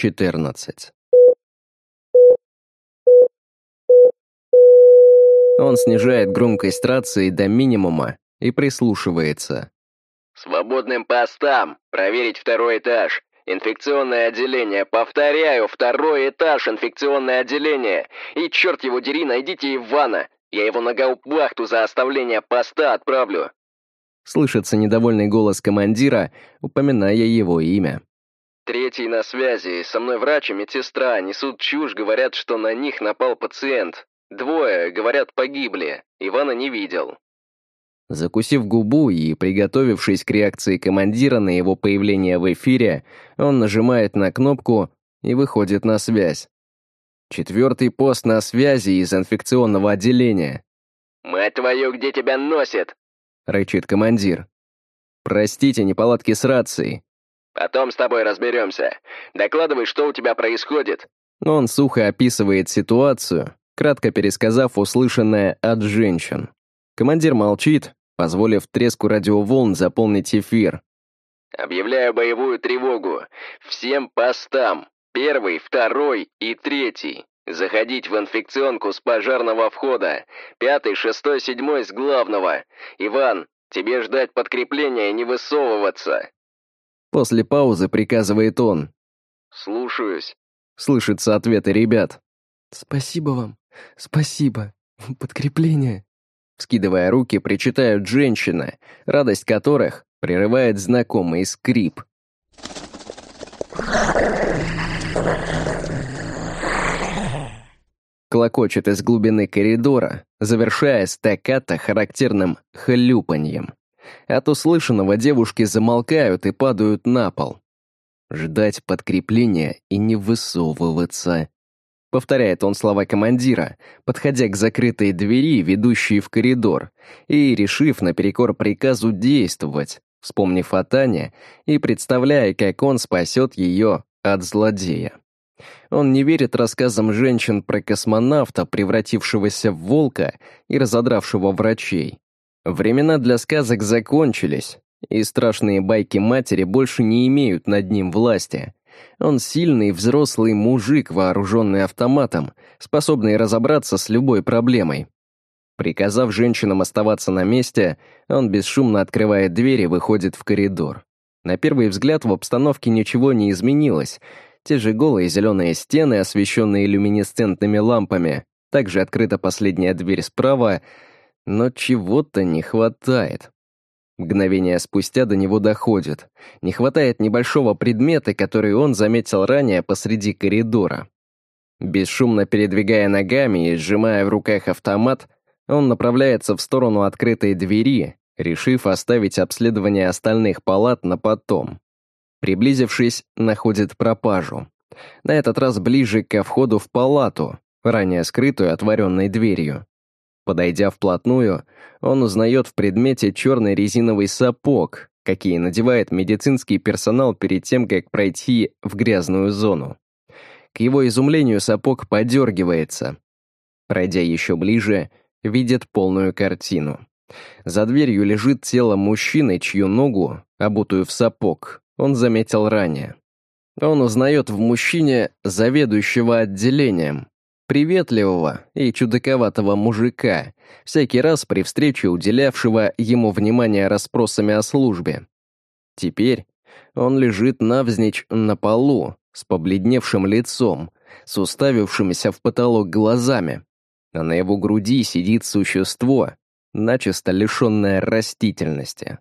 14. Он снижает громкость рации до минимума и прислушивается. «Свободным постам! Проверить второй этаж! Инфекционное отделение! Повторяю, второй этаж, инфекционное отделение! И черт его дери, найдите Ивана! Я его на гауптвахту за оставление поста отправлю!» Слышится недовольный голос командира, упоминая его имя. Третий на связи. Со мной врач и медсестра. Несут чушь, говорят, что на них напал пациент. Двое, говорят, погибли. Ивана не видел. Закусив губу и приготовившись к реакции командира на его появление в эфире, он нажимает на кнопку и выходит на связь. Четвертый пост на связи из инфекционного отделения. «Мать твою, где тебя носит?» — рычит командир. «Простите, неполадки с рацией». «Потом с тобой разберемся. Докладывай, что у тебя происходит». Он сухо описывает ситуацию, кратко пересказав услышанное от женщин. Командир молчит, позволив треску радиоволн заполнить эфир. «Объявляю боевую тревогу. Всем постам. Первый, второй и третий. Заходить в инфекционку с пожарного входа. Пятый, шестой, седьмой с главного. Иван, тебе ждать подкрепления и не высовываться». После паузы приказывает он. «Слушаюсь», — слышится ответы ребят. «Спасибо вам, спасибо. Подкрепление». Скидывая руки, причитают женщины, радость которых прерывает знакомый скрип. Клокочет из глубины коридора, завершая стаккато характерным хлюпаньем. От услышанного девушки замолкают и падают на пол. Ждать подкрепления и не высовываться. Повторяет он слова командира, подходя к закрытой двери, ведущей в коридор, и решив наперекор приказу действовать, вспомнив о Тане и представляя, как он спасет ее от злодея. Он не верит рассказам женщин про космонавта, превратившегося в волка и разодравшего врачей. Времена для сказок закончились, и страшные байки матери больше не имеют над ним власти. Он сильный взрослый мужик, вооруженный автоматом, способный разобраться с любой проблемой. Приказав женщинам оставаться на месте, он бесшумно открывает дверь и выходит в коридор. На первый взгляд в обстановке ничего не изменилось. Те же голые зеленые стены, освещенные люминесцентными лампами. Также открыта последняя дверь справа, но чего-то не хватает. Мгновение спустя до него доходит. Не хватает небольшого предмета, который он заметил ранее посреди коридора. Бесшумно передвигая ногами и сжимая в руках автомат, он направляется в сторону открытой двери, решив оставить обследование остальных палат на потом. Приблизившись, находит пропажу. На этот раз ближе ко входу в палату, ранее скрытую отворенной дверью. Подойдя вплотную, он узнает в предмете черный резиновый сапог, какие надевает медицинский персонал перед тем, как пройти в грязную зону. К его изумлению сапог подергивается. Пройдя еще ближе, видит полную картину. За дверью лежит тело мужчины, чью ногу, обутую в сапог, он заметил ранее. Он узнает в мужчине заведующего отделением, приветливого и чудаковатого мужика, всякий раз при встрече уделявшего ему внимание расспросами о службе. Теперь он лежит навзничь на полу, с побледневшим лицом, с уставившимися в потолок глазами, а на его груди сидит существо, начисто лишенное растительности.